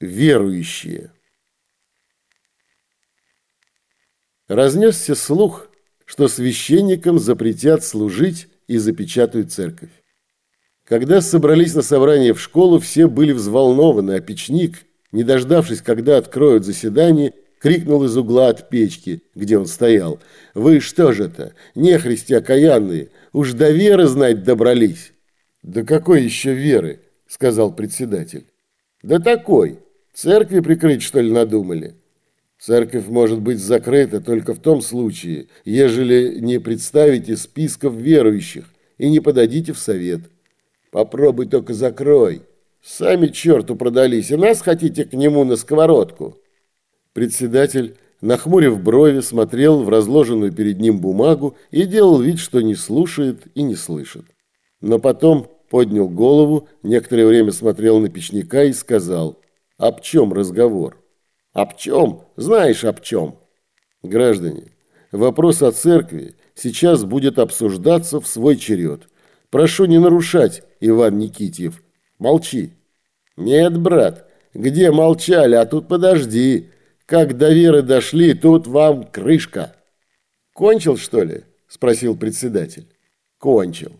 Верующие. Разнесся слух, что священникам запретят служить и запечатают церковь. Когда собрались на собрание в школу, все были взволнованы, а печник, не дождавшись, когда откроют заседание, крикнул из угла от печки, где он стоял. «Вы что же это, нехристи окаянные, уж до веры знать добрались!» «Да какой еще веры?» – сказал председатель. «Да такой. Церкви прикрыть, что ли, надумали? Церковь может быть закрыта только в том случае, ежели не представите списков верующих и не подадите в совет. Попробуй только закрой. Сами черту продались, и нас хотите к нему на сковородку?» Председатель, нахмурив брови, смотрел в разложенную перед ним бумагу и делал вид, что не слушает и не слышит. Но потом поднял голову, некоторое время смотрел на печника и сказал – об чем разговор? Об чем? Знаешь, об чем? Граждане, вопрос о церкви сейчас будет обсуждаться в свой черед. Прошу не нарушать, Иван Никитьев. Молчи. Нет, брат, где молчали, а тут подожди. Как до веры дошли, тут вам крышка. Кончил, что ли? Спросил председатель. Кончил.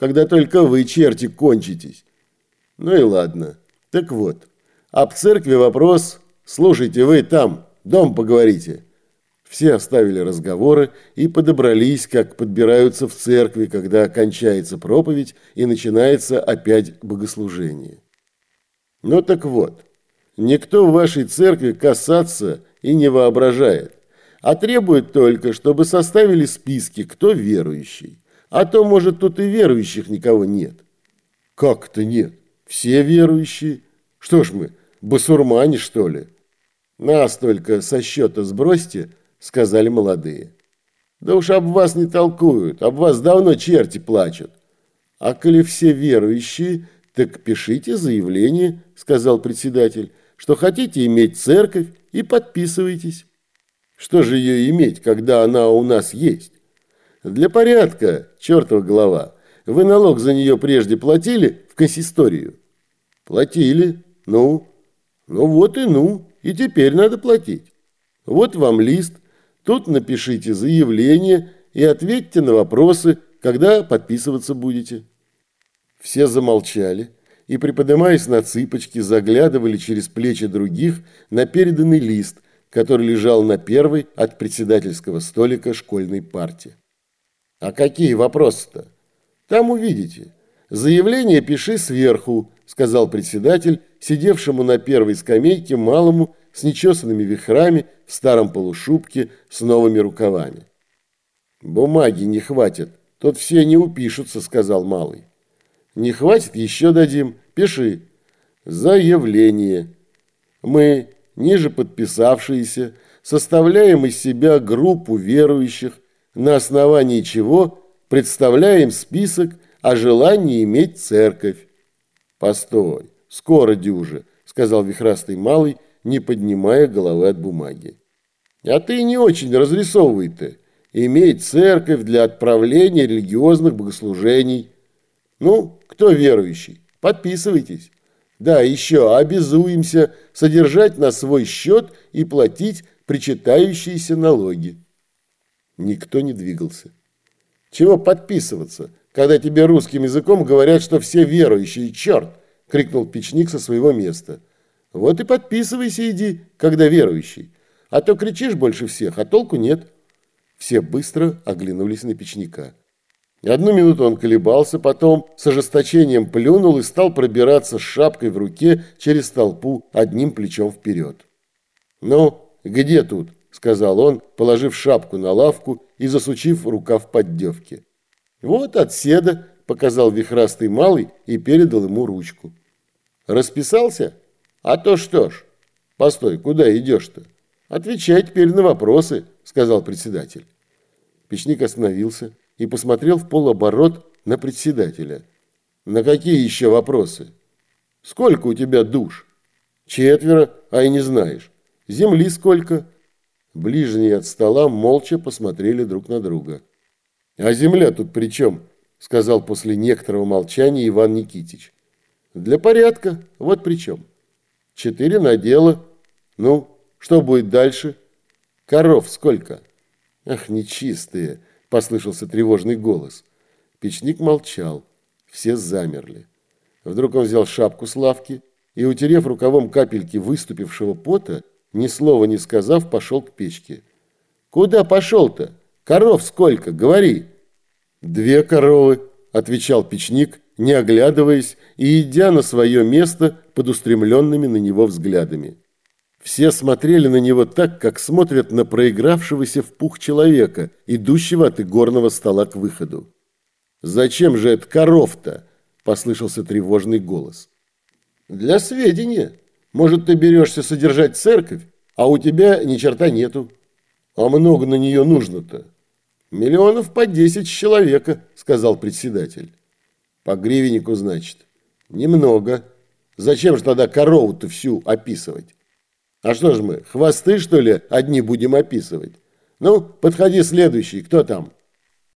Когда только вы, черти, кончитесь. Ну и ладно. Так вот, об церкви вопрос. Слушайте, вы там, дом поговорите. Все оставили разговоры и подобрались, как подбираются в церкви, когда кончается проповедь и начинается опять богослужение. Ну так вот, никто в вашей церкви касаться и не воображает, а требует только, чтобы составили списки, кто верующий. А то, может, тут и верующих никого нет. Как-то нет. Все верующие. Что ж мы, басурмане, что ли? Нас только со счета сбросьте, сказали молодые. Да уж об вас не толкуют, об вас давно черти плачут. А коли все верующие, так пишите заявление, сказал председатель, что хотите иметь церковь и подписывайтесь. Что же ее иметь, когда она у нас есть? Для порядка, чертова голова, вы налог за нее прежде платили в консисторию? Платили. Ну, ну вот и ну, и теперь надо платить. Вот вам лист, тут напишите заявление и ответьте на вопросы, когда подписываться будете. Все замолчали и, приподнимаясь на цыпочки, заглядывали через плечи других на переданный лист, который лежал на первой от председательского столика школьной партии. А какие вопросы-то? Там увидите. Заявление пиши сверху, сказал председатель, сидевшему на первой скамейке малому с нечесанными вихрами в старом полушубке с новыми рукавами. «Бумаги не хватит, тут все не упишутся», — сказал малый. «Не хватит, еще дадим. Пиши. Заявление. Мы, ниже подписавшиеся, составляем из себя группу верующих, на основании чего представляем список о желании иметь церковь. Постой, скоро дюже, сказал вихрастый малый, не поднимая головы от бумаги. А ты не очень разрисовывай-то. Иметь церковь для отправления религиозных богослужений. Ну, кто верующий? Подписывайтесь. Да, еще обязуемся содержать на свой счет и платить причитающиеся налоги. Никто не двигался. Чего подписываться? когда тебе русским языком говорят, что все верующие, черт!» – крикнул печник со своего места. «Вот и подписывайся иди, когда верующий. А то кричишь больше всех, а толку нет». Все быстро оглянулись на печника. Одну минуту он колебался, потом с ожесточением плюнул и стал пробираться с шапкой в руке через толпу одним плечом вперед. «Ну, где тут?» – сказал он, положив шапку на лавку и засучив рукав поддевки. Вот от седа показал вихрастый малый и передал ему ручку. Расписался? А то что ж. Постой, куда идешь-то? Отвечай теперь на вопросы, сказал председатель. Печник остановился и посмотрел в полоборот на председателя. На какие еще вопросы? Сколько у тебя душ? Четверо, а и не знаешь. Земли сколько? Ближние от стола молча посмотрели друг на друга. «А земля тут при чем?» – сказал после некоторого молчания Иван Никитич. «Для порядка, вот при чем. Четыре на дело. Ну, что будет дальше? Коров сколько? Ах, нечистые, послышался тревожный голос. Печник молчал. Все замерли. Вдруг он взял шапку с лавки и, утерев рукавом капельки выступившего пота, ни слова не сказав, пошел к печке. «Куда пошел-то? Коров сколько? Говори!» «Две коровы», — отвечал печник, не оглядываясь и идя на свое место под устремленными на него взглядами. Все смотрели на него так, как смотрят на проигравшегося в пух человека, идущего от игорного стола к выходу. «Зачем же это коров-то?» – послышался тревожный голос. «Для сведения. Может, ты берешься содержать церковь, а у тебя ни черта нету. А много на нее нужно-то?» «Миллионов по десять человека», – сказал председатель. По гривеннику, значит. Немного. Зачем же тогда корову-то всю описывать? А что ж мы, хвосты, что ли, одни будем описывать? Ну, подходи следующий, кто там?